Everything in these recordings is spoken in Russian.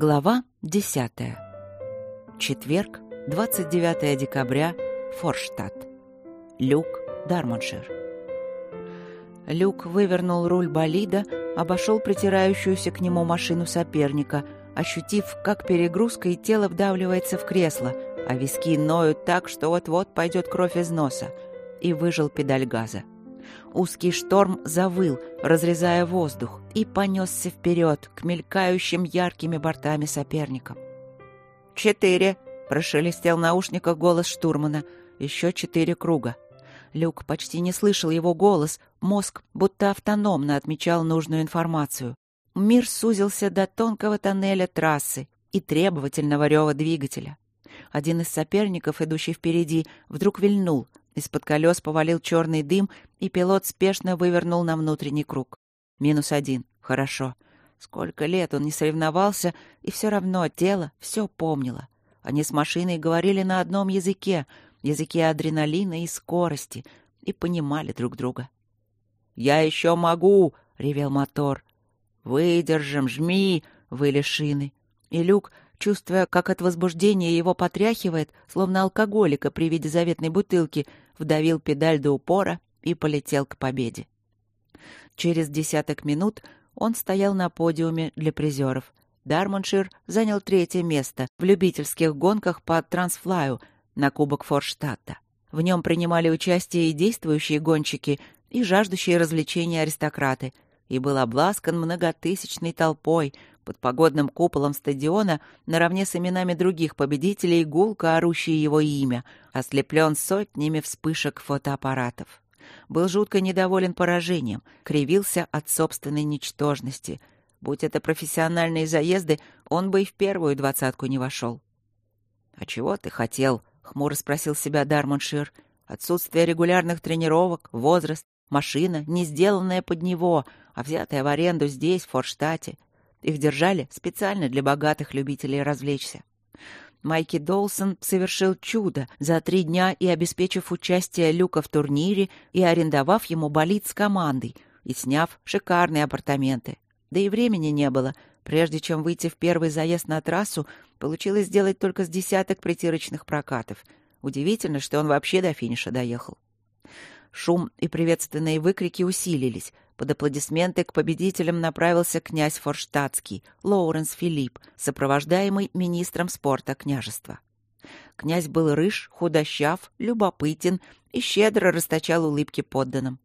Глава 10. Четверг, 29 декабря, Форштадт. Люк, Дармоншир. Люк вывернул руль болида, обошел притирающуюся к нему машину соперника, ощутив, как перегрузка и тело вдавливается в кресло, а виски ноют так, что вот-вот пойдет кровь из носа, и выжил педаль газа. Узкий шторм завыл, разрезая воздух, и понесся вперед к мелькающим яркими бортами соперникам. «Четыре!» — прошелестел в наушниках голос штурмана. «Еще четыре круга». Люк почти не слышал его голос, мозг будто автономно отмечал нужную информацию. Мир сузился до тонкого тоннеля трассы и требовательного рева двигателя. Один из соперников, идущий впереди, вдруг вильнул, из-под колес повалил черный дым, и пилот спешно вывернул на внутренний круг. Минус один. Хорошо. Сколько лет он не соревновался, и все равно тело все помнило. Они с машиной говорили на одном языке, языке адреналина и скорости, и понимали друг друга. «Я еще могу!» — ревел мотор. «Выдержим, жми!» — выли шины. И Люк чувствуя, как от возбуждения его потряхивает, словно алкоголика при виде заветной бутылки, вдавил педаль до упора и полетел к победе. Через десяток минут он стоял на подиуме для призеров. Дармоншир занял третье место в любительских гонках по трансфлаю на Кубок Форштадта. В нем принимали участие и действующие гонщики, и жаждущие развлечения аристократы, и был обласкан многотысячной толпой, под погодным куполом стадиона наравне с именами других победителей гулко орущие его имя, ослеплен сотнями вспышек фотоаппаратов. Был жутко недоволен поражением, кривился от собственной ничтожности. Будь это профессиональные заезды, он бы и в первую двадцатку не вошел. «А чего ты хотел?» — хмуро спросил себя Дармоншир. «Отсутствие регулярных тренировок, возраст, машина, не сделанная под него, а взятая в аренду здесь, в Форштате. Их держали специально для богатых любителей развлечься. Майки Долсон совершил чудо, за три дня и обеспечив участие Люка в турнире и арендовав ему болид с командой и сняв шикарные апартаменты. Да и времени не было. Прежде чем выйти в первый заезд на трассу, получилось сделать только с десяток притирочных прокатов. Удивительно, что он вообще до финиша доехал. Шум и приветственные выкрики усилились. Под аплодисменты к победителям направился князь Форштадтский, Лоуренс Филипп, сопровождаемый министром спорта княжества. Князь был рыж, худощав, любопытен и щедро расточал улыбки подданным.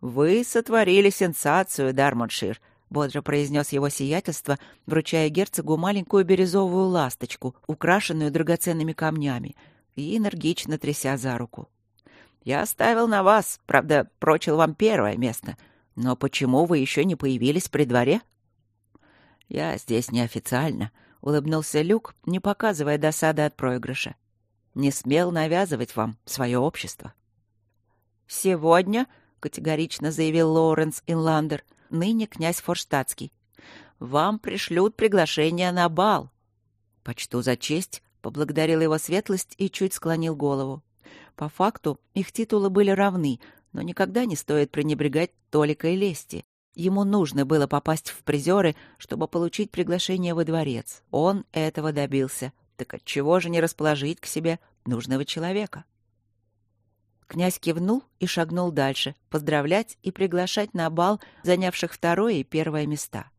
«Вы сотворили сенсацию, Дармоншир», — бодро произнес его сиятельство, вручая герцогу маленькую бирюзовую ласточку, украшенную драгоценными камнями, и энергично тряся за руку. Я оставил на вас, правда, прочил вам первое место. Но почему вы еще не появились при дворе?» «Я здесь неофициально», — улыбнулся Люк, не показывая досады от проигрыша. «Не смел навязывать вам свое общество». «Сегодня», — категорично заявил Лоуренс Инландер, ныне князь Форштадтский, «вам пришлют приглашение на бал». «Почту за честь», — поблагодарил его светлость и чуть склонил голову. По факту их титулы были равны, но никогда не стоит пренебрегать толикой лести. Ему нужно было попасть в призеры, чтобы получить приглашение во дворец. Он этого добился. Так отчего же не расположить к себе нужного человека? Князь кивнул и шагнул дальше, поздравлять и приглашать на бал занявших второе и первое места.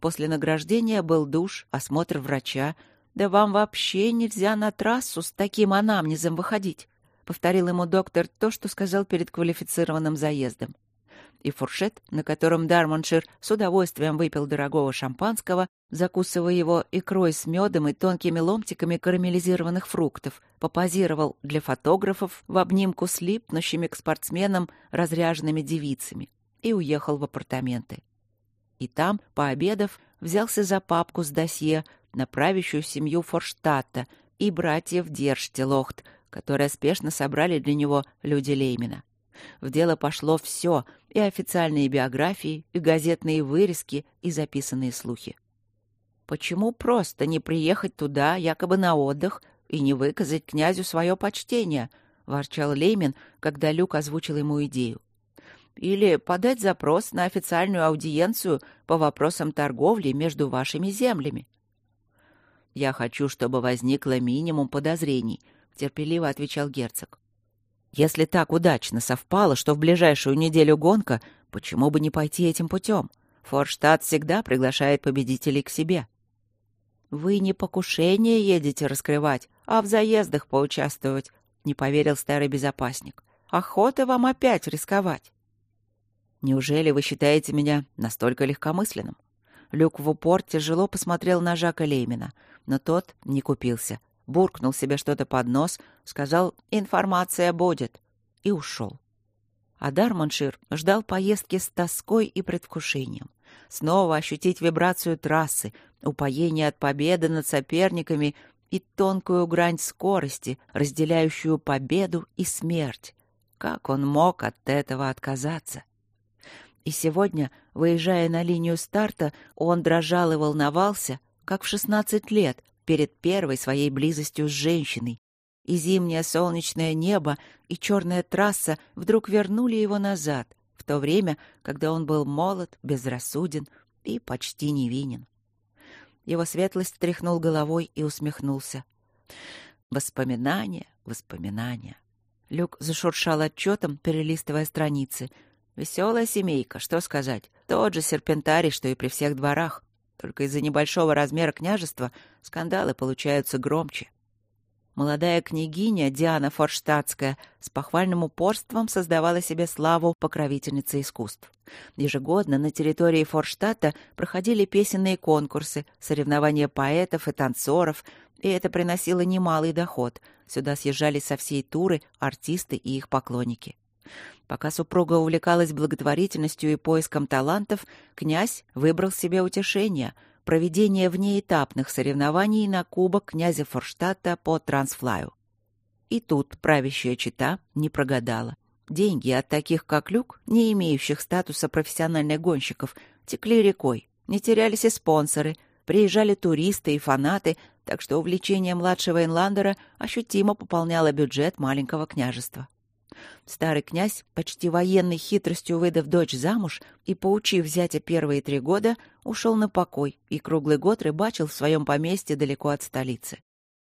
После награждения был душ, осмотр врача. Да вам вообще нельзя на трассу с таким анамнезом выходить повторил ему доктор то, что сказал перед квалифицированным заездом. И фуршет, на котором Дармоншир с удовольствием выпил дорогого шампанского, закусывая его икрой с медом и тонкими ломтиками карамелизированных фруктов, попозировал для фотографов в обнимку с липнущими к спортсменам разряженными девицами и уехал в апартаменты. И там, пообедав, взялся за папку с досье на правящую семью Форштадта и братьев Дерштелохт, которое спешно собрали для него люди Леймина. В дело пошло все, и официальные биографии, и газетные вырезки, и записанные слухи. Почему просто не приехать туда, якобы на отдых, и не выказать князю свое почтение? — ворчал Леймин, когда Люк озвучил ему идею. или подать запрос на официальную аудиенцию по вопросам торговли между вашими землями. «Я хочу, чтобы возникло минимум подозрений», — терпеливо отвечал герцог. «Если так удачно совпало, что в ближайшую неделю гонка, почему бы не пойти этим путем? Форштадт всегда приглашает победителей к себе». «Вы не покушение едете раскрывать, а в заездах поучаствовать», — не поверил старый безопасник. «Охота вам опять рисковать». «Неужели вы считаете меня настолько легкомысленным?» Люк в упор тяжело посмотрел на Жака Леймина, но тот не купился. Буркнул себе что-то под нос, сказал «информация будет» и ушел. А Дарманшир ждал поездки с тоской и предвкушением. Снова ощутить вибрацию трассы, упоение от победы над соперниками и тонкую грань скорости, разделяющую победу и смерть. Как он мог от этого отказаться? И сегодня, выезжая на линию старта, он дрожал и волновался, как в шестнадцать лет, перед первой своей близостью с женщиной. И зимнее солнечное небо, и черная трасса вдруг вернули его назад, в то время, когда он был молод, безрассуден и почти невинен. Его светлость тряхнул головой и усмехнулся. Воспоминания, воспоминания. Люк зашуршал отчетом, перелистывая страницы — Веселая семейка, что сказать. Тот же серпентарий, что и при всех дворах. Только из-за небольшого размера княжества скандалы получаются громче. Молодая княгиня Диана Форштадтская с похвальным упорством создавала себе славу покровительницы искусств. Ежегодно на территории Форштадта проходили песенные конкурсы, соревнования поэтов и танцоров, и это приносило немалый доход. Сюда съезжались со всей Туры артисты и их поклонники. Пока супруга увлекалась благотворительностью и поиском талантов, князь выбрал себе утешение — проведение внеэтапных соревнований на кубок князя Форштадта по трансфлаю. И тут правящая чита не прогадала. Деньги от таких, как Люк, не имеющих статуса профессиональных гонщиков, текли рекой. Не терялись и спонсоры, приезжали туристы и фанаты, так что увлечение младшего инландера ощутимо пополняло бюджет маленького княжества. Старый князь, почти военной хитростью выдав дочь замуж и поучив зятя первые три года, ушел на покой и круглый год рыбачил в своем поместье далеко от столицы.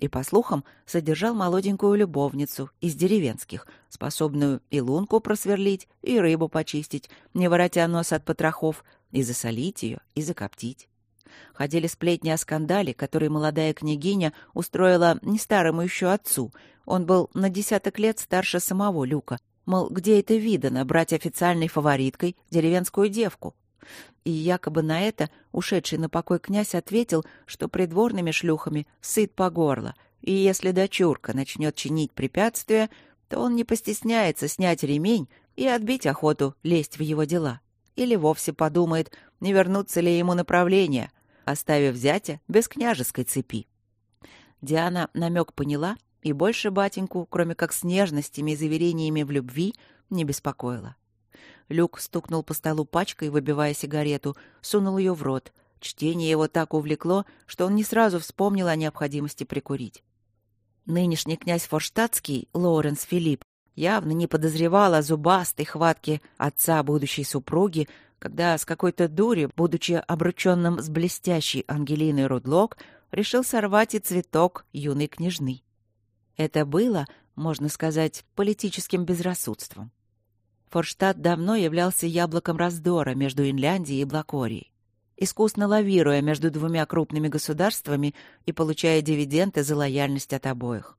И, по слухам, содержал молоденькую любовницу из деревенских, способную и лунку просверлить, и рыбу почистить, не воротя нос от потрохов, и засолить ее, и закоптить. Ходили сплетни о скандале, который молодая княгиня устроила не старому еще отцу. Он был на десяток лет старше самого Люка. Мол, где это видано, брать официальной фавориткой деревенскую девку? И якобы на это ушедший на покой князь ответил, что придворными шлюхами сыт по горло, и если дочурка начнет чинить препятствия, то он не постесняется снять ремень и отбить охоту лезть в его дела. Или вовсе подумает, не вернуться ли ему направление, оставив зятя без княжеской цепи. Диана намек поняла и больше батеньку, кроме как с нежностями и заверениями в любви, не беспокоила. Люк стукнул по столу пачкой, выбивая сигарету, сунул ее в рот. Чтение его так увлекло, что он не сразу вспомнил о необходимости прикурить. Нынешний князь Форштадтский, Лоуренс Филипп, явно не подозревал о зубастой хватке отца будущей супруги, когда с какой-то дури, будучи обрученным с блестящей Ангелиной Рудлок, решил сорвать и цветок юной княжны. Это было, можно сказать, политическим безрассудством. Форштадт давно являлся яблоком раздора между Инляндией и Блакорией. Искусно лавируя между двумя крупными государствами и получая дивиденды за лояльность от обоих.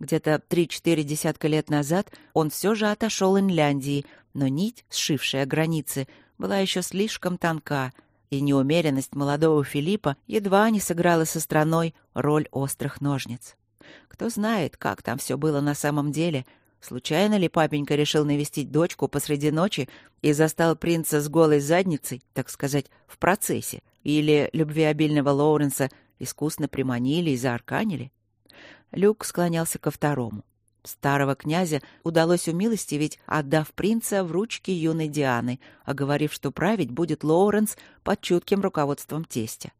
Где-то три-четыре десятка лет назад он все же отошел Инляндии, но нить, сшившая границы, была еще слишком тонка, и неумеренность молодого Филиппа едва не сыграла со страной роль острых ножниц. Кто знает, как там все было на самом деле. Случайно ли папенька решил навестить дочку посреди ночи и застал принца с голой задницей, так сказать, в процессе? Или любвеобильного Лоуренса искусно приманили и заарканили? Люк склонялся ко второму. Старого князя удалось умилостивить, отдав принца в ручки юной Дианы, оговорив, что править будет Лоуренс под чутким руководством тестя.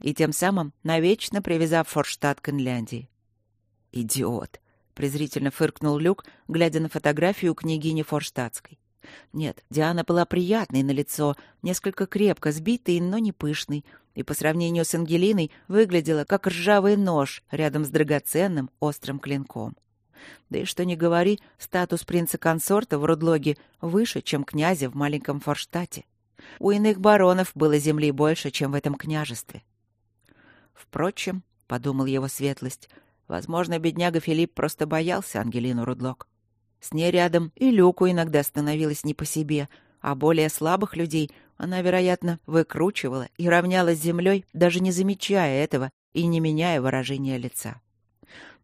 И тем самым навечно привязав Форштадт к Инляндии. «Идиот!» — презрительно фыркнул Люк, глядя на фотографию княгини Форштадтской. Нет, Диана была приятной на лицо, несколько крепко сбитой, но не пышной, и по сравнению с Ангелиной выглядела как ржавый нож рядом с драгоценным острым клинком. Да и что ни говори, статус принца-консорта в Рудлоге выше, чем князя в маленьком Форштате. У иных баронов было земли больше, чем в этом княжестве. Впрочем, — подумал его светлость, — возможно, бедняга Филипп просто боялся Ангелину Рудлок. С ней рядом и Люку иногда становилось не по себе, а более слабых людей она, вероятно, выкручивала и равняла с землей, даже не замечая этого и не меняя выражения лица.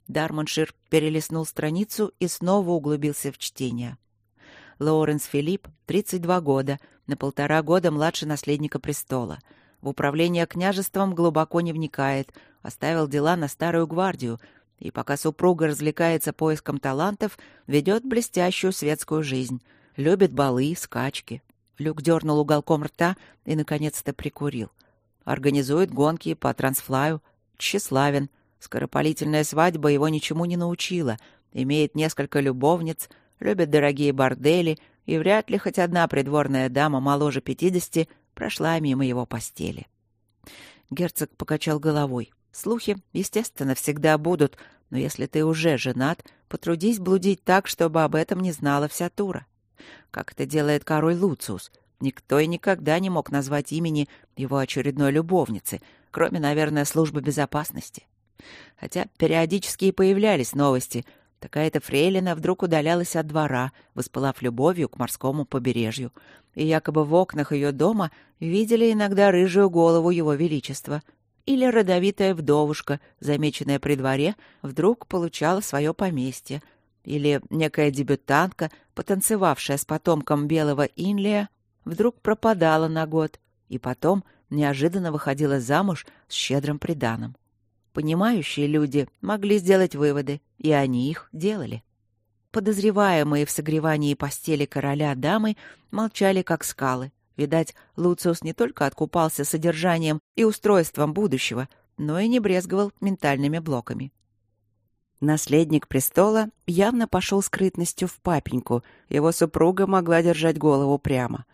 Дармоншир перелистнул страницу и снова углубился в чтение. Лоуренс Филипп, 32 года, на полтора года младше наследника престола. В управление княжеством глубоко не вникает, оставил дела на старую гвардию, и пока супруга развлекается поиском талантов, ведет блестящую светскую жизнь. Любит балы, скачки. Люк дернул уголком рта и, наконец-то, прикурил. Организует гонки по трансфлаю. Тщеславен. Скоропалительная свадьба его ничему не научила. Имеет несколько любовниц, любит дорогие бордели, и вряд ли хоть одна придворная дама моложе пятидесяти прошла мимо его постели. Герцог покачал головой. Слухи, естественно, всегда будут, но если ты уже женат, потрудись блудить так, чтобы об этом не знала вся Тура. Как это делает король Луциус. Никто и никогда не мог назвать имени его очередной любовницы, кроме, наверное, службы безопасности. Хотя периодически и появлялись новости. Такая-то фрейлина вдруг удалялась от двора, воспылав любовью к морскому побережью, и якобы в окнах ее дома видели иногда рыжую голову его величества — или родовитая вдовушка, замеченная при дворе, вдруг получала свое поместье, или некая дебютантка, потанцевавшая с потомком белого Инлия, вдруг пропадала на год и потом неожиданно выходила замуж с щедрым приданым. Понимающие люди могли сделать выводы, и они их делали. Подозреваемые в согревании постели короля дамы молчали как скалы, Видать, Луциус не только откупался содержанием и устройством будущего, но и не брезговал ментальными блоками. Наследник престола явно пошел скрытностью в папеньку, его супруга могла держать голову прямо.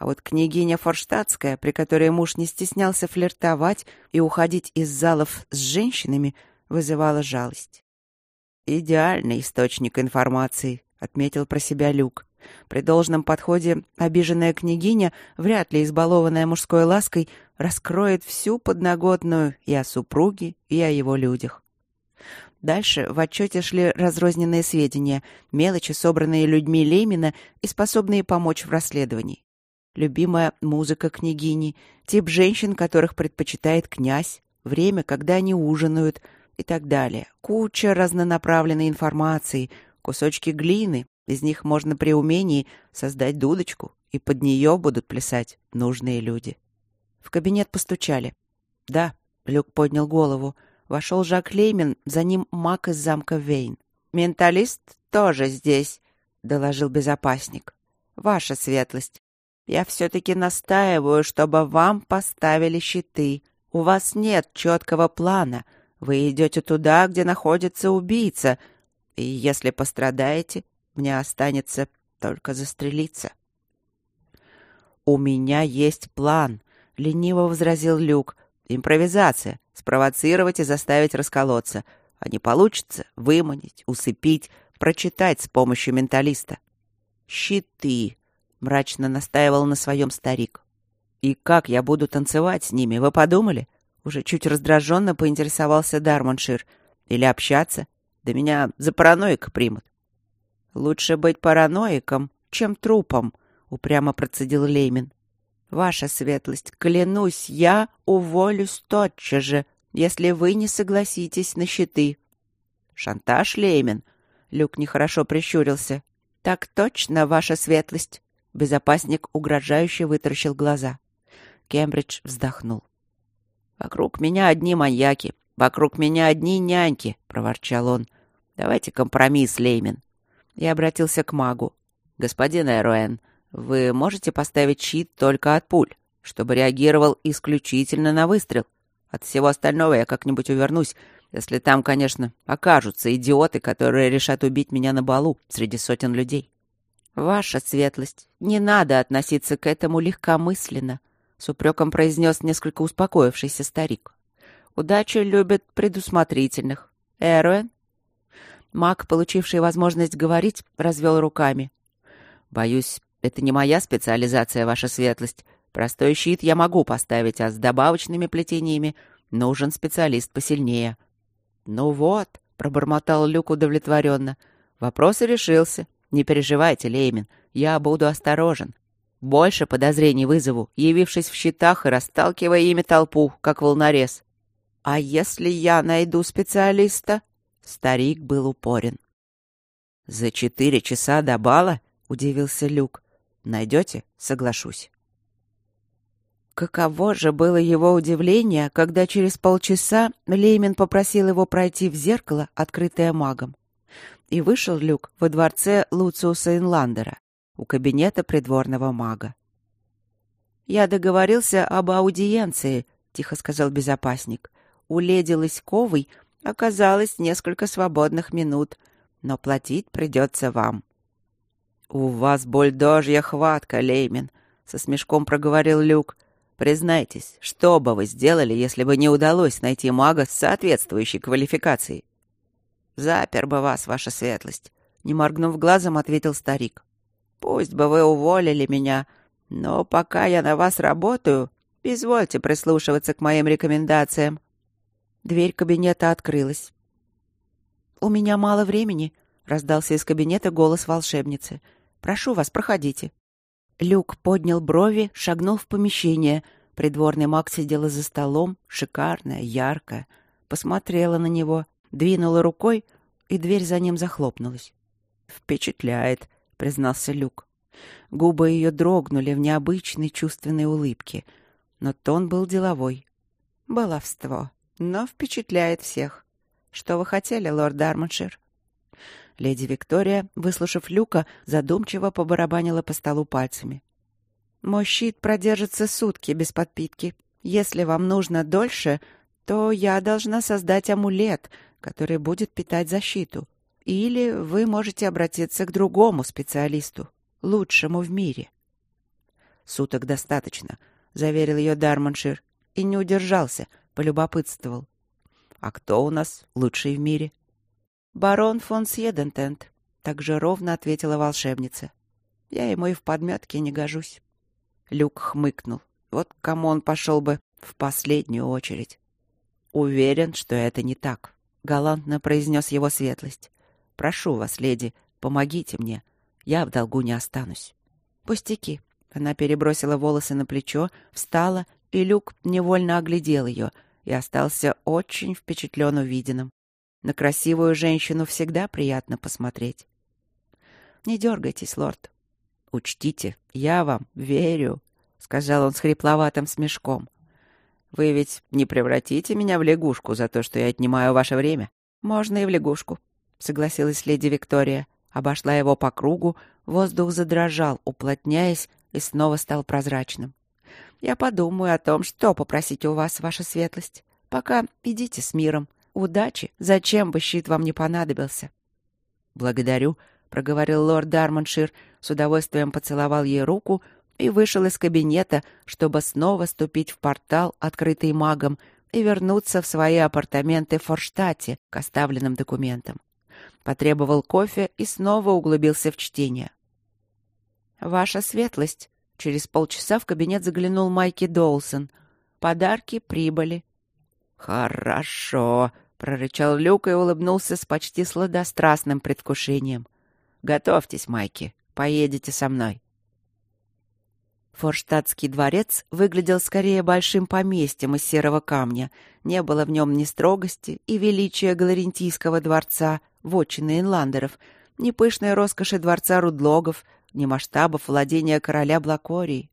А вот княгиня Форштадтская, при которой муж не стеснялся флиртовать и уходить из залов с женщинами, вызывала жалость. «Идеальный источник информации», — отметил про себя Люк. При должном подходе обиженная княгиня, вряд ли избалованная мужской лаской, раскроет всю подноготную и о супруге, и о его людях. Дальше в отчете шли разрозненные сведения, мелочи, собранные людьми Леймина и способные помочь в расследовании. Любимая музыка княгини, тип женщин, которых предпочитает князь, время, когда они ужинают и так далее. Куча разнонаправленной информации, кусочки глины, из них можно при умении создать дудочку, и под нее будут плясать нужные люди. В кабинет постучали. «Да», — Люк поднял голову. Вошел Жак Леймен, за ним маг из замка Вейн. «Менталист тоже здесь», — доложил безопасник. «Ваша светлость, я все-таки настаиваю, чтобы вам поставили щиты. У вас нет четкого плана. Вы идете туда, где находится убийца, и если пострадаете, мне останется только застрелиться. «У меня есть план», — лениво возразил Люк. «Импровизация. Спровоцировать и заставить расколоться. А не получится — выманить, усыпить, прочитать с помощью менталиста». «Щиты», — мрачно настаивал на своем старик. «И как я буду танцевать с ними, вы подумали?» Уже чуть раздраженно поинтересовался Дармоншир. «Или общаться? Да меня за параноика примут». «Лучше быть параноиком, чем трупом», — упрямо процедил Леймин. «Ваша светлость, клянусь, я уволюсь тотчас же, если вы не согласитесь на щиты». «Шантаж, Леймин?» — Люк нехорошо прищурился. «Так точно, ваша светлость!» Безопасник угрожающе вытаращил глаза. Кембридж вздохнул. «Вокруг меня одни маньяки, вокруг меня одни няньки», — проворчал он. «Давайте компромисс, Леймин и обратился к магу. «Господин Эруэн, вы можете поставить щит только от пуль, чтобы реагировал исключительно на выстрел. От всего остального я как-нибудь увернусь, если там, конечно, окажутся идиоты, которые решат убить меня на балу среди сотен людей». «Ваша светлость, не надо относиться к этому легкомысленно», — с упреком произнес несколько успокоившийся старик. «Удача любит предусмотрительных. Эруэн?» Маг, получивший возможность говорить, развел руками. «Боюсь, это не моя специализация, ваша светлость. Простой щит я могу поставить, а с добавочными плетениями нужен специалист посильнее». «Ну вот», — пробормотал Люк удовлетворенно, — «вопрос решился. Не переживайте, Леймин, я буду осторожен. Больше подозрений вызову, явившись в щитах и расталкивая ими толпу, как волнорез. А если я найду специалиста? Старик был упорен. За четыре часа до бала? Удивился Люк. Найдете? Соглашусь. Каково же было его удивление, когда через полчаса Леймин попросил его пройти в зеркало, открытое магом. И вышел Люк во дворце Луциуса Инландера, у кабинета придворного мага. «Я договорился об аудиенции», — тихо сказал безопасник. «У леди Лыськовой оказалось несколько свободных минут, но платить придется вам». «У вас бульдожья хватка, Леймин», — со смешком проговорил Люк. «Признайтесь, что бы вы сделали, если бы не удалось найти мага с соответствующей квалификацией?» Запер бы вас, ваша светлость, не моргнув глазом, ответил старик. Пусть бы вы уволили меня, но пока я на вас работаю, извольте прислушиваться к моим рекомендациям. Дверь кабинета открылась. У меня мало времени, раздался из кабинета голос волшебницы. Прошу вас, проходите. Люк поднял брови, шагнул в помещение. Придворный маг сидела за столом, шикарная, яркая, посмотрела на него, двинула рукой, и дверь за ним захлопнулась. «Впечатляет», — признался Люк. Губы ее дрогнули в необычной чувственной улыбке, но тон был деловой. «Баловство, но впечатляет всех. Что вы хотели, лорд Дармоншир?» Леди Виктория, выслушав Люка, задумчиво побарабанила по столу пальцами. «Мой щит продержится сутки без подпитки. Если вам нужно дольше, то я должна создать амулет, который будет питать защиту. Или вы можете обратиться к другому специалисту, лучшему в мире. Суток достаточно, заверил ее Дарманшир и не удержался, полюбопытствовал. А кто у нас лучший в мире? Барон фон Сьедентент, так же ровно ответила волшебница. Я ему и в подметке не гожусь. Люк хмыкнул. Вот кому он пошел бы в последнюю очередь. Уверен, что это не так. — галантно произнес его светлость. «Прошу вас, леди, помогите мне. Я в долгу не останусь». «Пустяки». Она перебросила волосы на плечо, встала, и Люк невольно оглядел ее и остался очень впечатлен увиденным. На красивую женщину всегда приятно посмотреть. «Не дергайтесь, лорд». «Учтите, я вам верю», — сказал он с хрипловатым смешком. Вы ведь не превратите меня в лягушку за то, что я отнимаю ваше время? Можно и в лягушку, согласилась леди Виктория. Обошла его по кругу, воздух задрожал, уплотняясь, и снова стал прозрачным. Я подумаю о том, что попросить у вас, ваша светлость. Пока идите с миром. Удачи, зачем бы щит вам не понадобился. Благодарю, проговорил лорд Дармоншир, с удовольствием поцеловал ей руку, и вышел из кабинета, чтобы снова ступить в портал, открытый магом, и вернуться в свои апартаменты в Форштате к оставленным документам. Потребовал кофе и снова углубился в чтение. «Ваша светлость!» Через полчаса в кабинет заглянул Майки Доулсон. «Подарки прибыли». «Хорошо!» — прорычал Люк и улыбнулся с почти сладострастным предвкушением. «Готовьтесь, Майки, поедете со мной». Форштадтский дворец выглядел скорее большим поместьем из серого камня. Не было в нем ни строгости и величия Галарентийского дворца, вотчины инландеров, ни пышной роскоши дворца Рудлогов, ни масштабов владения короля Блакории.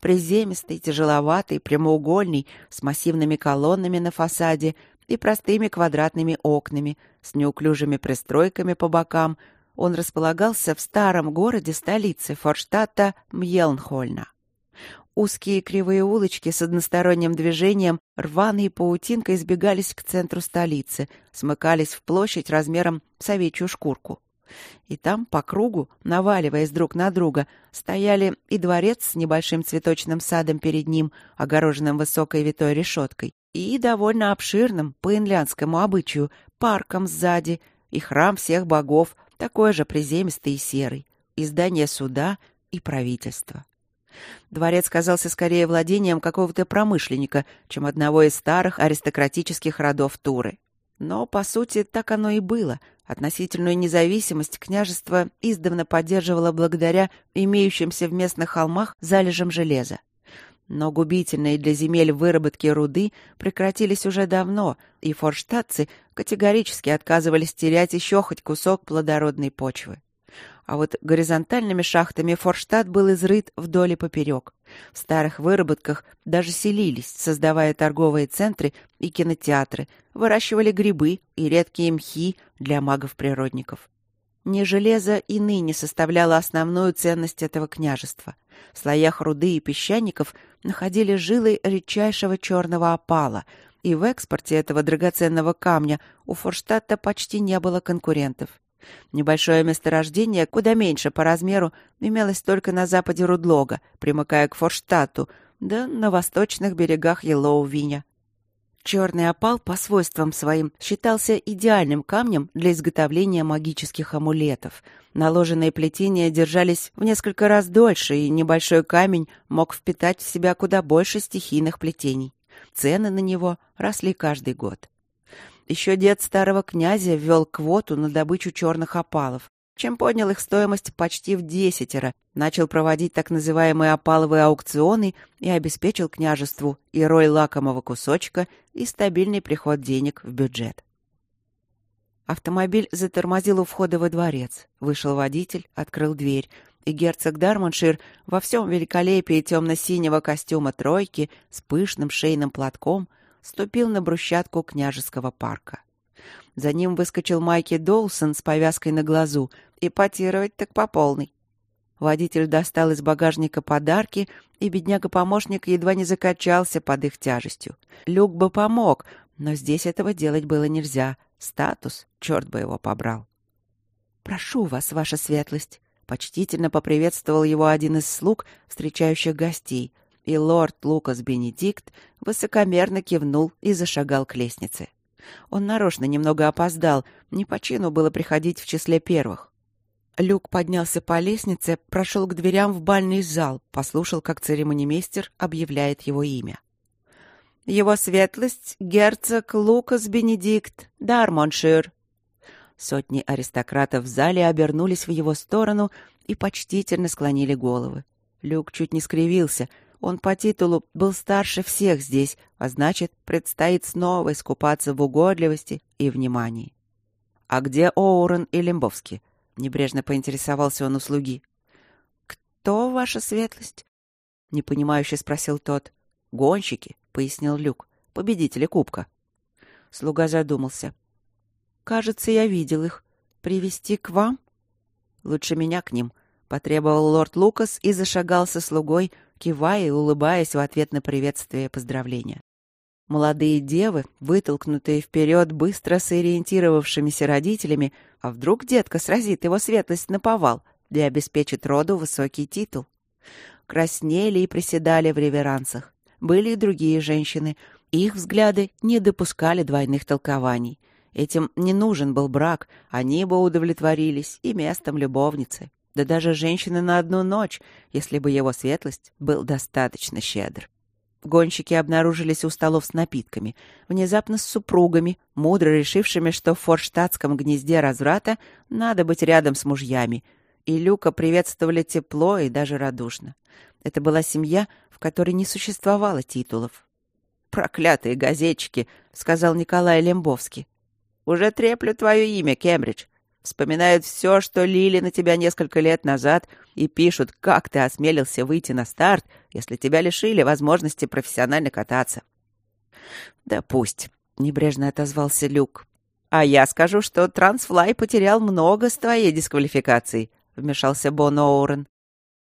Приземистый, тяжеловатый, прямоугольный, с массивными колоннами на фасаде и простыми квадратными окнами, с неуклюжими пристройками по бокам, он располагался в старом городе столицы Форштадта Мьелнхольна. Узкие кривые улочки с односторонним движением рваной паутинкой сбегались к центру столицы, смыкались в площадь размером с овечью шкурку. И там, по кругу, наваливаясь друг на друга, стояли и дворец с небольшим цветочным садом перед ним, огороженным высокой витой решеткой, и довольно обширным, по инлянскому обычаю, парком сзади, и храм всех богов, такой же приземистый и серый, и здание суда и правительства. Дворец казался скорее владением какого-то промышленника, чем одного из старых аристократических родов Туры. Но, по сути, так оно и было. Относительную независимость княжество издавна поддерживало благодаря имеющимся в местных холмах залежам железа. Но губительные для земель выработки руды прекратились уже давно, и форштадтцы категорически отказывались терять еще хоть кусок плодородной почвы. А вот горизонтальными шахтами Форштадт был изрыт вдоль и поперек. В старых выработках даже селились, создавая торговые центры и кинотеатры, выращивали грибы и редкие мхи для магов-природников. Не железо и ныне составляло основную ценность этого княжества. В слоях руды и песчаников находили жилы редчайшего черного опала, и в экспорте этого драгоценного камня у Форштадта почти не было конкурентов. Небольшое месторождение, куда меньше по размеру, имелось только на западе Рудлога, примыкая к Форштадту, да на восточных берегах Елоу-Виня. Черный опал по свойствам своим считался идеальным камнем для изготовления магических амулетов. Наложенные плетения держались в несколько раз дольше, и небольшой камень мог впитать в себя куда больше стихийных плетений. Цены на него росли каждый год. Еще дед старого князя ввел квоту на добычу черных опалов, чем поднял их стоимость почти в десятеро, начал проводить так называемые опаловые аукционы и обеспечил княжеству и рой лакомого кусочка, и стабильный приход денег в бюджет. Автомобиль затормозил у входа во дворец. Вышел водитель, открыл дверь, и герцог Дармоншир во всем великолепии темно-синего костюма тройки с пышным шейным платком — ступил на брусчатку княжеского парка. За ним выскочил Майки Доусон с повязкой на глазу, и потировать так по полной. Водитель достал из багажника подарки, и бедняга-помощник едва не закачался под их тяжестью. Люк бы помог, но здесь этого делать было нельзя. Статус, черт бы его побрал. «Прошу вас, ваша светлость», — почтительно поприветствовал его один из слуг, встречающих гостей — и лорд Лукас Бенедикт высокомерно кивнул и зашагал к лестнице. Он нарочно немного опоздал, не по чину было приходить в числе первых. Люк поднялся по лестнице, прошел к дверям в бальный зал, послушал, как церемонимейстер объявляет его имя. «Его светлость — герцог Лукас Бенедикт Дармоншир». Сотни аристократов в зале обернулись в его сторону и почтительно склонили головы. Люк чуть не скривился — он по титулу был старше всех здесь, а значит, предстоит снова искупаться в угодливости и внимании. «А где Оурен и Лембовский?» — небрежно поинтересовался он у слуги. «Кто ваша светлость?» — непонимающе спросил тот. «Гонщики», — пояснил Люк, — «победители кубка». Слуга задумался. «Кажется, я видел их. Привести к вам?» «Лучше меня к ним», — потребовал лорд Лукас и зашагал со слугой кивая и улыбаясь в ответ на приветствие и поздравления. Молодые девы, вытолкнутые вперед быстро сориентировавшимися родителями, а вдруг детка сразит его светлость на повал и обеспечит роду высокий титул. Краснели и приседали в реверансах. Были и другие женщины. Их взгляды не допускали двойных толкований. Этим не нужен был брак, они бы удовлетворились и местом любовницы да даже женщины на одну ночь, если бы его светлость был достаточно щедр. Гонщики обнаружились у столов с напитками, внезапно с супругами, мудро решившими, что в форштадтском гнезде разврата надо быть рядом с мужьями, и Люка приветствовали тепло и даже радушно. Это была семья, в которой не существовало титулов. «Проклятые газетчики!» — сказал Николай Лембовский. «Уже треплю твое имя, Кембридж. Вспоминают все, что лили на тебя несколько лет назад, и пишут, как ты осмелился выйти на старт, если тебя лишили возможности профессионально кататься. «Да пусть», — небрежно отозвался Люк. «А я скажу, что Трансфлай потерял много с твоей дисквалификацией», — вмешался Бон Оурен.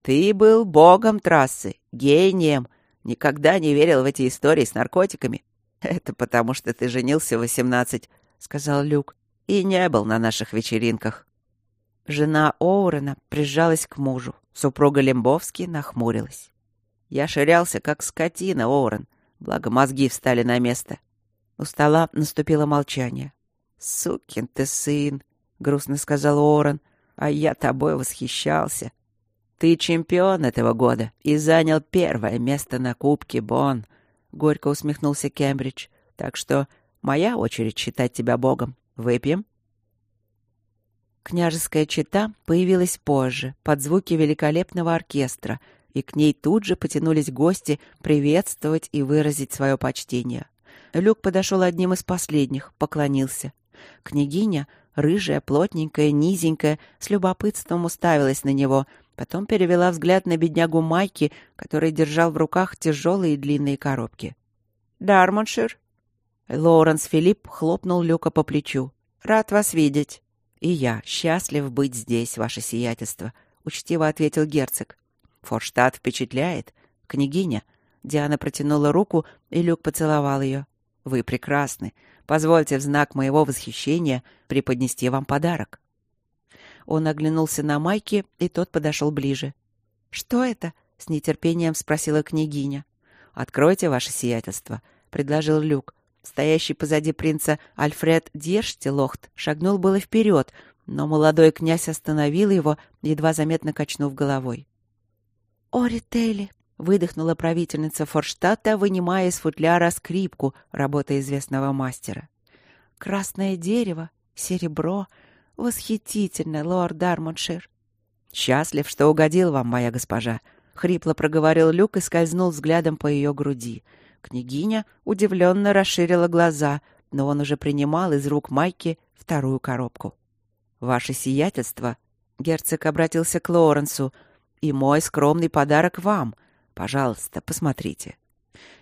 «Ты был богом трассы, гением, никогда не верил в эти истории с наркотиками». «Это потому, что ты женился в восемнадцать», — сказал Люк и не был на наших вечеринках. Жена Оурена прижалась к мужу. Супруга Лембовски нахмурилась. Я ширялся, как скотина, Оурен. Благо мозги встали на место. У стола наступило молчание. «Сукин ты сын!» — грустно сказал Оурен. «А я тобой восхищался. Ты чемпион этого года и занял первое место на Кубке Бон. Горько усмехнулся Кембридж. Так что моя очередь считать тебя богом. Выпьем? Княжеская чита появилась позже, под звуки великолепного оркестра, и к ней тут же потянулись гости приветствовать и выразить свое почтение. Люк подошел одним из последних, поклонился. Княгиня, рыжая, плотненькая, низенькая, с любопытством уставилась на него, потом перевела взгляд на беднягу Майки, который держал в руках тяжелые длинные коробки. «Дармоншир?» Лоуренс Филипп хлопнул Люка по плечу. «Рад вас видеть». «И я счастлив быть здесь, ваше сиятельство», — учтиво ответил герцог. «Форштадт впечатляет. Княгиня». Диана протянула руку, и Люк поцеловал ее. «Вы прекрасны. Позвольте в знак моего восхищения преподнести вам подарок». Он оглянулся на Майки, и тот подошел ближе. «Что это?» — с нетерпением спросила княгиня. «Откройте ваше сиятельство», — предложил Люк. Стоящий позади принца Альфред Дерштелохт шагнул было вперед, но молодой князь остановил его, едва заметно качнув головой. «О, Рителли!» — выдохнула правительница Форштадта, вынимая из футляра скрипку, работы известного мастера. «Красное дерево, серебро, восхитительно, лорд Дармоншир!» «Счастлив, что угодил вам, моя госпожа!» — хрипло проговорил Люк и скользнул взглядом по ее груди. Княгиня удивленно расширила глаза, но он уже принимал из рук Майки вторую коробку. «Ваше сиятельство!» — герцог обратился к Лоренсу. «И мой скромный подарок вам. Пожалуйста, посмотрите».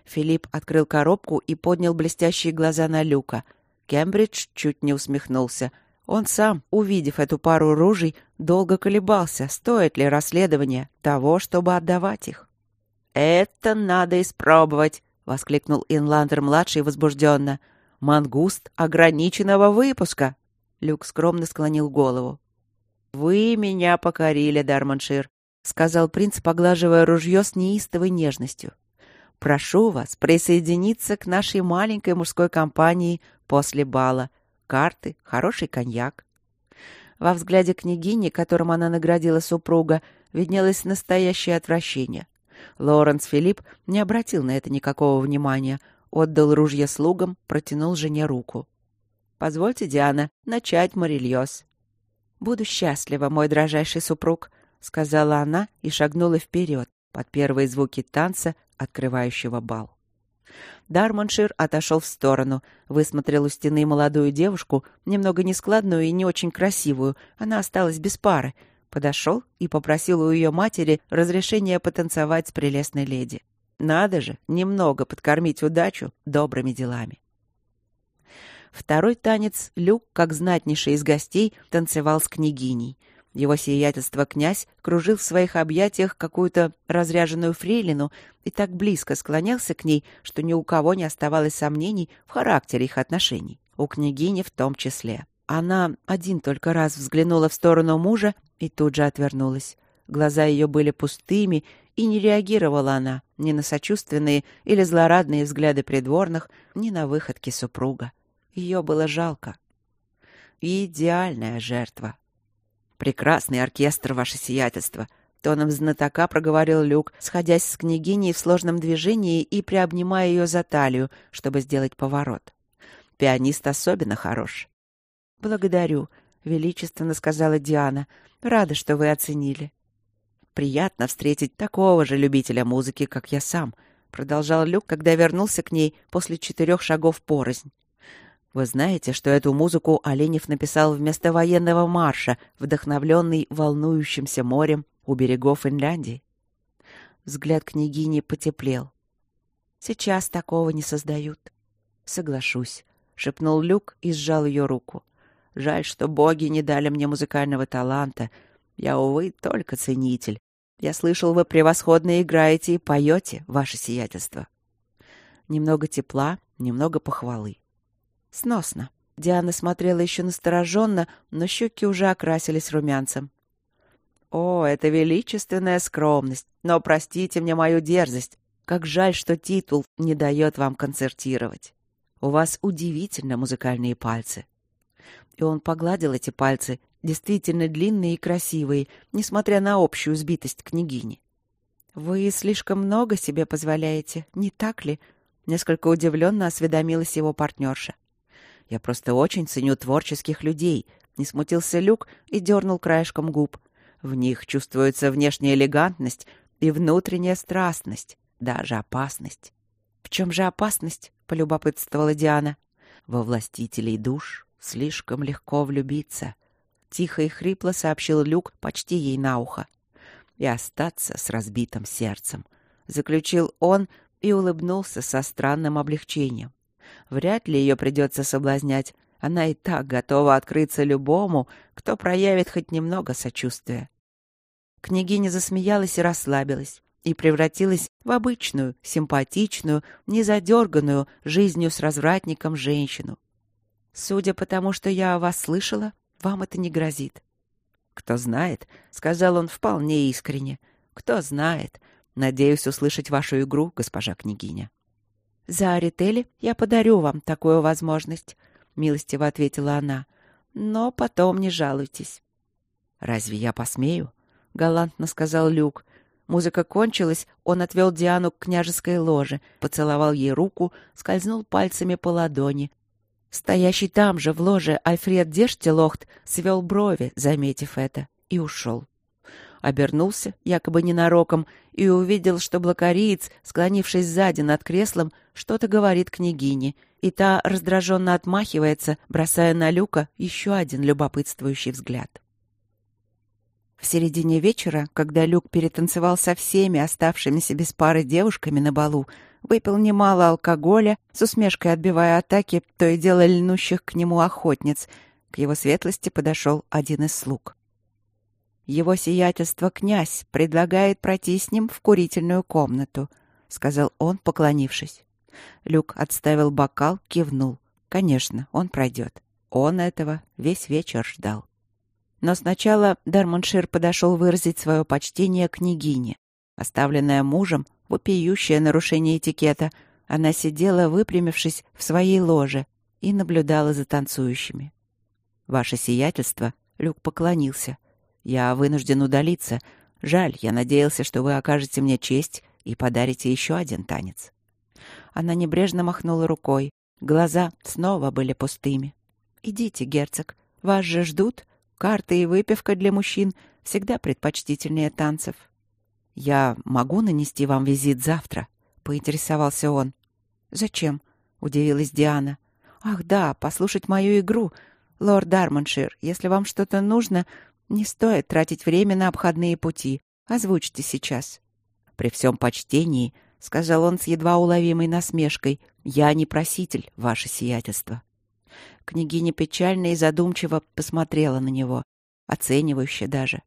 Филипп открыл коробку и поднял блестящие глаза на Люка. Кембридж чуть не усмехнулся. Он сам, увидев эту пару ружей, долго колебался, стоит ли расследование того, чтобы отдавать их. «Это надо испробовать», — воскликнул Инландер-младший возбужденно. «Мангуст ограниченного выпуска!» Люк скромно склонил голову. «Вы меня покорили, Дарманшир», — сказал принц, поглаживая ружье с неистовой нежностью. «Прошу вас присоединиться к нашей маленькой мужской компании после бала. Карты, хороший коньяк». Во взгляде княгини, которым она наградила супруга, виднелось настоящее отвращение. Лоренс Филипп не обратил на это никакого внимания, отдал ружье слугам, протянул жене руку. «Позвольте, Диана, начать Морильоз». «Буду счастлива, мой дрожайший супруг», — сказала она и шагнула вперед под первые звуки танца, открывающего бал. Дармоншир отошел в сторону, высмотрел у стены молодую девушку, немного нескладную и не очень красивую. Она осталась без пары, подошел и попросил у ее матери разрешения потанцевать с прелестной леди. Надо же, немного подкормить удачу добрыми делами. Второй танец Люк, как знатнейший из гостей, танцевал с княгиней. Его сиятельство князь кружил в своих объятиях какую-то разряженную фрейлину и так близко склонялся к ней, что ни у кого не оставалось сомнений в характере их отношений, у княгини в том числе. Она один только раз взглянула в сторону мужа и тут же отвернулась. Глаза ее были пустыми, и не реагировала она ни на сочувственные или злорадные взгляды придворных, ни на выходки супруга. Ее было жалко. Идеальная жертва. «Прекрасный оркестр, ваше сиятельство!» Тоном знатока проговорил Люк, сходясь с княгиней в сложном движении и приобнимая ее за талию, чтобы сделать поворот. «Пианист особенно хорош. «Благодарю», — величественно сказала Диана. «Рада, что вы оценили». «Приятно встретить такого же любителя музыки, как я сам», — продолжал Люк, когда вернулся к ней после четырех шагов порознь. «Вы знаете, что эту музыку Оленев написал вместо военного марша, вдохновленный волнующимся морем у берегов Финляндии?» Взгляд княгини потеплел. «Сейчас такого не создают». «Соглашусь», — шепнул Люк и сжал ее руку. Жаль, что боги не дали мне музыкального таланта. Я, увы, только ценитель. Я слышал, вы превосходно играете и поете, ваше сиятельство. Немного тепла, немного похвалы. Сносно. Диана смотрела еще настороженно, но щеки уже окрасились румянцем. «О, это величественная скромность! Но простите мне мою дерзость. Как жаль, что титул не дает вам концертировать. У вас удивительно музыкальные пальцы». И он погладил эти пальцы, действительно длинные и красивые, несмотря на общую сбитость княгини. «Вы слишком много себе позволяете, не так ли?» Несколько удивленно осведомилась его партнерша. «Я просто очень ценю творческих людей», — не смутился Люк и дернул краешком губ. «В них чувствуется внешняя элегантность и внутренняя страстность, даже опасность». «В чем же опасность?» — полюбопытствовала Диана. «Во властителей душ слишком легко влюбиться», — тихо и хрипло сообщил Люк почти ей на ухо. «И остаться с разбитым сердцем», — заключил он и улыбнулся со странным облегчением. Вряд ли ее придется соблазнять. Она и так готова открыться любому, кто проявит хоть немного сочувствия. Княгиня засмеялась и расслабилась, и превратилась в обычную, симпатичную, незадерганную жизнью с развратником женщину. Судя по тому, что я о вас слышала, вам это не грозит. «Кто знает», — сказал он вполне искренне, — «кто знает. Надеюсь услышать вашу игру, госпожа княгиня». «За Арители я подарю вам такую возможность», — милостиво ответила она. «Но потом не жалуйтесь». «Разве я посмею?» — галантно сказал Люк. Музыка кончилась, он отвел Диану к княжеской ложе, поцеловал ей руку, скользнул пальцами по ладони. Стоящий там же, в ложе, Альфред Дештелохт свел брови, заметив это, и ушел обернулся, якобы ненароком, и увидел, что блокариец, склонившись сзади над креслом, что-то говорит княгине, и та раздраженно отмахивается, бросая на Люка еще один любопытствующий взгляд. В середине вечера, когда Люк перетанцевал со всеми оставшимися без пары девушками на балу, выпил немало алкоголя, с усмешкой отбивая атаки, то и дело льнущих к нему охотниц, к его светлости подошел один из слуг. Его сиятельство князь предлагает пройти с ним в курительную комнату, сказал он, поклонившись. Люк отставил бокал, кивнул. Конечно, он пройдет. Он этого весь вечер ждал. Но сначала Дармоншир подошел выразить свое почтение княгине. Оставленная мужем, вопиющее нарушение этикета, она сидела, выпрямившись в своей ложе, и наблюдала за танцующими. «Ваше сиятельство», — Люк поклонился, — я вынужден удалиться. Жаль, я надеялся, что вы окажете мне честь и подарите еще один танец». Она небрежно махнула рукой. Глаза снова были пустыми. «Идите, герцог. Вас же ждут. Карты и выпивка для мужчин всегда предпочтительнее танцев». «Я могу нанести вам визит завтра?» — поинтересовался он. «Зачем?» — удивилась Диана. «Ах да, послушать мою игру. Лорд Дармоншир, если вам что-то нужно, не стоит тратить время на обходные пути. Озвучьте сейчас. При всем почтении, — сказал он с едва уловимой насмешкой, — я не проситель, ваше сиятельство. Княгиня печально и задумчиво посмотрела на него, оценивающе даже.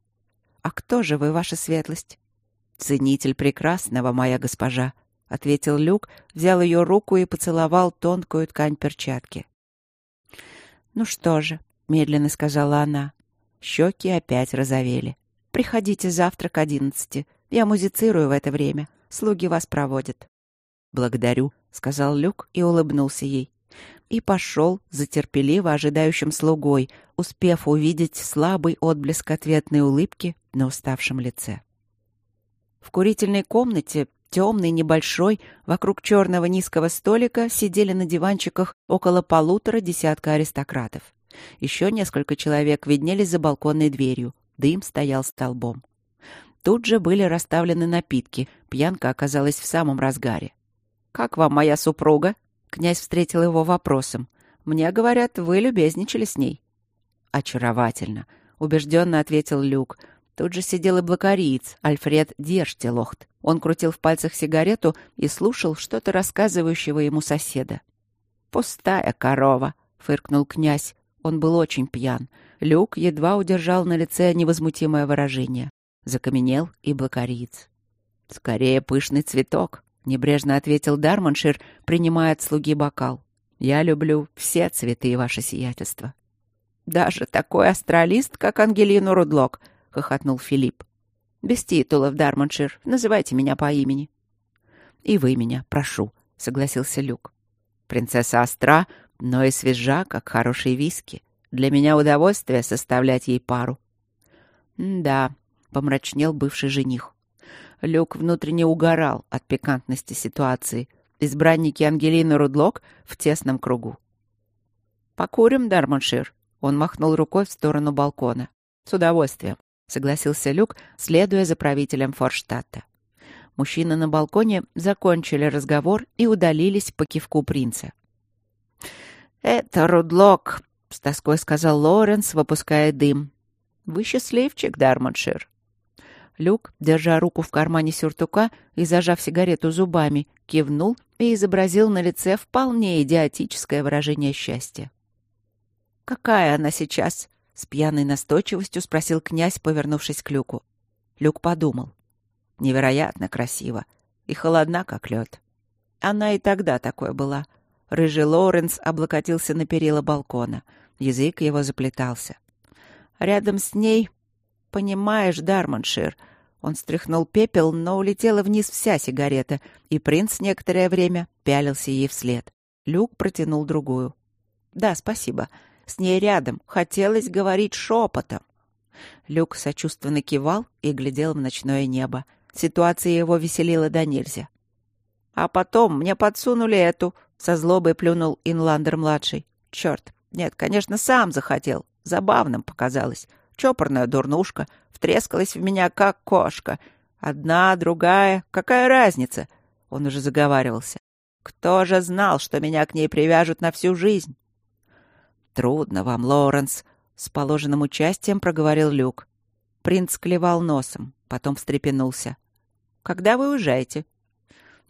— А кто же вы, ваша светлость? — Ценитель прекрасного, моя госпожа, — ответил Люк, взял ее руку и поцеловал тонкую ткань перчатки. — Ну что же, — медленно сказала она, Щеки опять розовели. «Приходите завтра к одиннадцати. Я музицирую в это время. Слуги вас проводят». «Благодарю», — сказал Люк и улыбнулся ей. И пошел за терпеливо ожидающим слугой, успев увидеть слабый отблеск ответной улыбки на уставшем лице. В курительной комнате, темной, небольшой, вокруг черного низкого столика сидели на диванчиках около полутора десятка аристократов. Еще несколько человек виднелись за балконной дверью. Дым стоял столбом. Тут же были расставлены напитки. Пьянка оказалась в самом разгаре. «Как вам моя супруга?» Князь встретил его вопросом. «Мне говорят, вы любезничали с ней». «Очаровательно», — убежденно ответил Люк. Тут же сидел и блокариец, Альфред Дештелохт. Он крутил в пальцах сигарету и слушал что-то рассказывающего ему соседа. «Пустая корова», — фыркнул князь. Он был очень пьян. Люк едва удержал на лице невозмутимое выражение. Закаменел и блокариец. «Скорее пышный цветок», — небрежно ответил Дарманшир, принимая от слуги бокал. Я люблю все цветы, ваше сиятельство». «Даже такой астралист, как Ангелину Рудлок», — хохотнул Филипп. «Без титулов, Дармоншир. Называйте меня по имени». «И вы меня, прошу», — согласился Люк. «Принцесса остра, но и свежа, как хорошие виски. Для меня удовольствие составлять ей пару». «Да», — помрачнел бывший жених. Люк внутренне угорал от пикантности ситуации. Избранники Ангелины Рудлок в тесном кругу. «Покурим, Дармоншир?» Он махнул рукой в сторону балкона. «С удовольствием», — согласился Люк, следуя за правителем Форштадта. Мужчины на балконе закончили разговор и удалились по кивку принца. «Это Рудлок», — с тоской сказал Лоренс, выпуская дым. «Вы счастливчик, Дармоншир». Люк, держа руку в кармане сюртука и зажав сигарету зубами, кивнул и изобразил на лице вполне идиотическое выражение счастья. «Какая она сейчас?» — с пьяной настойчивостью спросил князь, повернувшись к Люку. Люк подумал. «Невероятно красиво и холодна, как лед. Она и тогда такой была». Рыжий Лоуренс облокотился на перила балкона. Язык его заплетался. Рядом с ней «Понимаешь, Дармоншир...» Он стряхнул пепел, но улетела вниз вся сигарета, и принц некоторое время пялился ей вслед. Люк протянул другую. «Да, спасибо. С ней рядом. Хотелось говорить шепотом». Люк сочувственно кивал и глядел в ночное небо. Ситуация его веселила до нельзя. «А потом мне подсунули эту...» — со злобой плюнул Инландер-младший. «Черт! Нет, конечно, сам захотел. Забавным показалось чопорная дурнушка, втрескалась в меня, как кошка. Одна, другая, какая разница? Он уже заговаривался. Кто же знал, что меня к ней привяжут на всю жизнь? Трудно вам, Лоуренс, с положенным участием проговорил Люк. Принц клевал носом, потом встрепенулся. Когда вы уезжаете?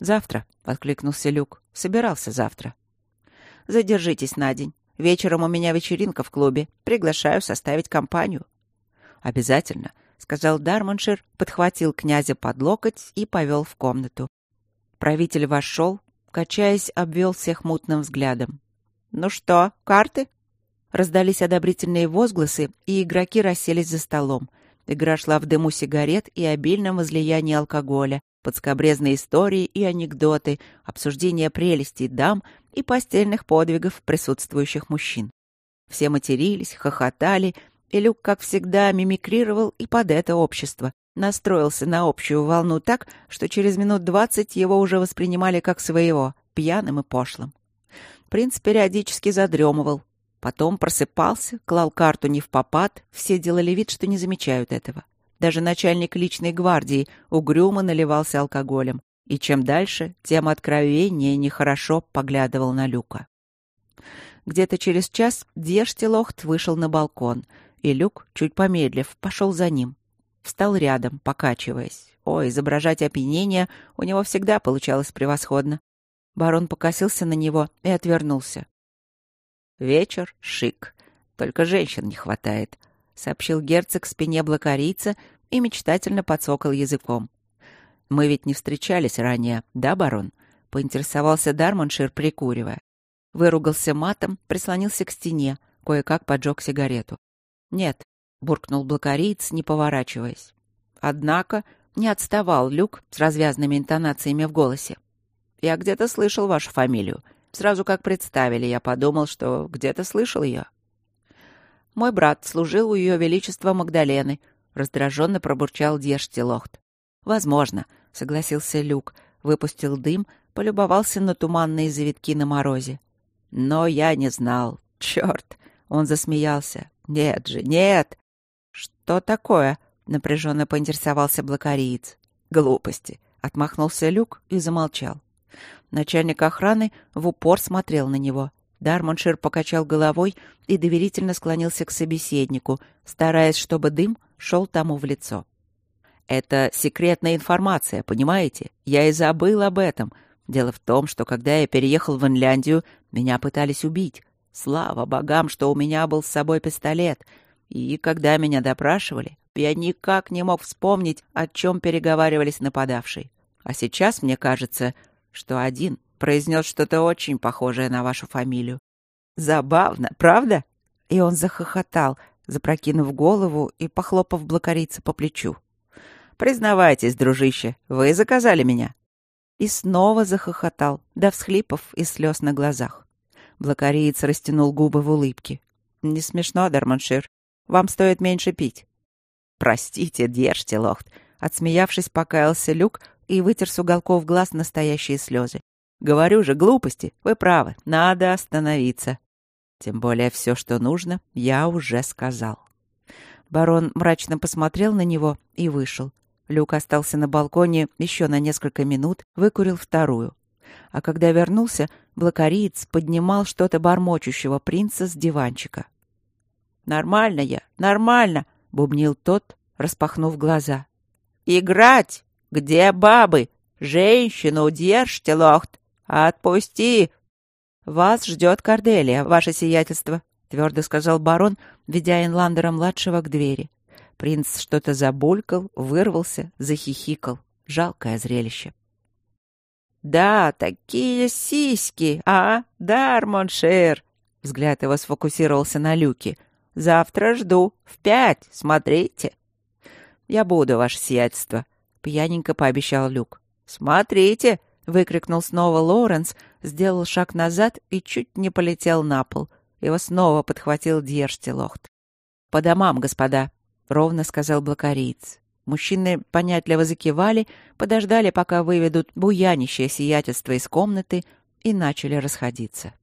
Завтра, откликнулся Люк. Собирался завтра. Задержитесь на день. Вечером у меня вечеринка в клубе. Приглашаю составить компанию. «Обязательно», — сказал Дарманшир, подхватил князя под локоть и повел в комнату. Правитель вошел, качаясь, обвел всех мутным взглядом. «Ну что, карты?» Раздались одобрительные возгласы, и игроки расселись за столом. Игра шла в дыму сигарет и обильном излиянии алкоголя, подскобрезные истории и анекдоты, обсуждение прелестей дам и постельных подвигов присутствующих мужчин. Все матерились, хохотали и Люк, как всегда, мимикрировал и под это общество. Настроился на общую волну так, что через минут двадцать его уже воспринимали как своего, пьяным и пошлым. Принц периодически задремывал. Потом просыпался, клал карту не в попад, все делали вид, что не замечают этого. Даже начальник личной гвардии угрюмо наливался алкоголем. И чем дальше, тем откровеннее нехорошо поглядывал на Люка. Где-то через час Дештилохт вышел на балкон — и Люк, чуть помедлив, пошел за ним. Встал рядом, покачиваясь. О, изображать опьянение у него всегда получалось превосходно. Барон покосился на него и отвернулся. «Вечер, шик. Только женщин не хватает», — сообщил герцог спине блокарийца и мечтательно подсокал языком. «Мы ведь не встречались ранее, да, барон?» — поинтересовался Дармоншир, прикуривая. Выругался матом, прислонился к стене, кое-как поджег сигарету. «Нет», — буркнул блокариец, не поворачиваясь. Однако не отставал Люк с развязными интонациями в голосе. «Я где-то слышал вашу фамилию. Сразу как представили, я подумал, что где-то слышал ее». «Мой брат служил у ее величества Магдалены», — раздраженно пробурчал Дьештилохт. «Возможно», — согласился Люк, выпустил дым, полюбовался на туманные завитки на морозе. «Но я не знал. Черт!» — он засмеялся. «Нет же, нет!» «Что такое?» — напряженно поинтересовался блокариец. «Глупости!» — отмахнулся Люк и замолчал. Начальник охраны в упор смотрел на него. Дармоншир покачал головой и доверительно склонился к собеседнику, стараясь, чтобы дым шел тому в лицо. «Это секретная информация, понимаете? Я и забыл об этом. Дело в том, что когда я переехал в Инляндию, меня пытались убить. Слава богам, что у меня был с собой пистолет. И когда меня допрашивали, я никак не мог вспомнить, о чем переговаривались нападавшие. А сейчас мне кажется, что один произнес что-то очень похожее на вашу фамилию. Забавно, правда? И он захохотал, запрокинув голову и похлопав блокарица по плечу. «Признавайтесь, дружище, вы заказали меня». И снова захохотал, до всхлипов и слез на глазах. Блокариец растянул губы в улыбке. «Не смешно, Дарманшир. Вам стоит меньше пить». «Простите, держьте, Лохт», — отсмеявшись, покаялся Люк и вытер с уголков глаз настоящие слезы. «Говорю же, глупости. Вы правы. Надо остановиться. Тем более все, что нужно, я уже сказал». Барон мрачно посмотрел на него и вышел. Люк остался на балконе еще на несколько минут, выкурил вторую. А когда вернулся, блокариец поднимал что-то бормочущего принца с диванчика. «Нормально я, нормально!» — бубнил тот, распахнув глаза. «Играть! Где бабы? Женщину держьте, лохт! Отпусти!» «Вас ждет Корделия, ваше сиятельство», — твердо сказал барон, ведя Инландера-младшего к двери. Принц что-то забулькал, вырвался, захихикал. Жалкое зрелище. «Да, такие сиськи, а, Дармоншир!» Взгляд его сфокусировался на люке. «Завтра жду. В пять. Смотрите». «Я буду, ваше сиятельство», — пьяненько пообещал Люк. «Смотрите!» — выкрикнул снова Лоуренс, сделал шаг назад и чуть не полетел на пол. Его снова подхватил Дьерштилохт. «По домам, господа», — ровно сказал блокариец. Мужчины понятливо закивали, подождали, пока выведут буянищее сиятельство из комнаты, и начали расходиться.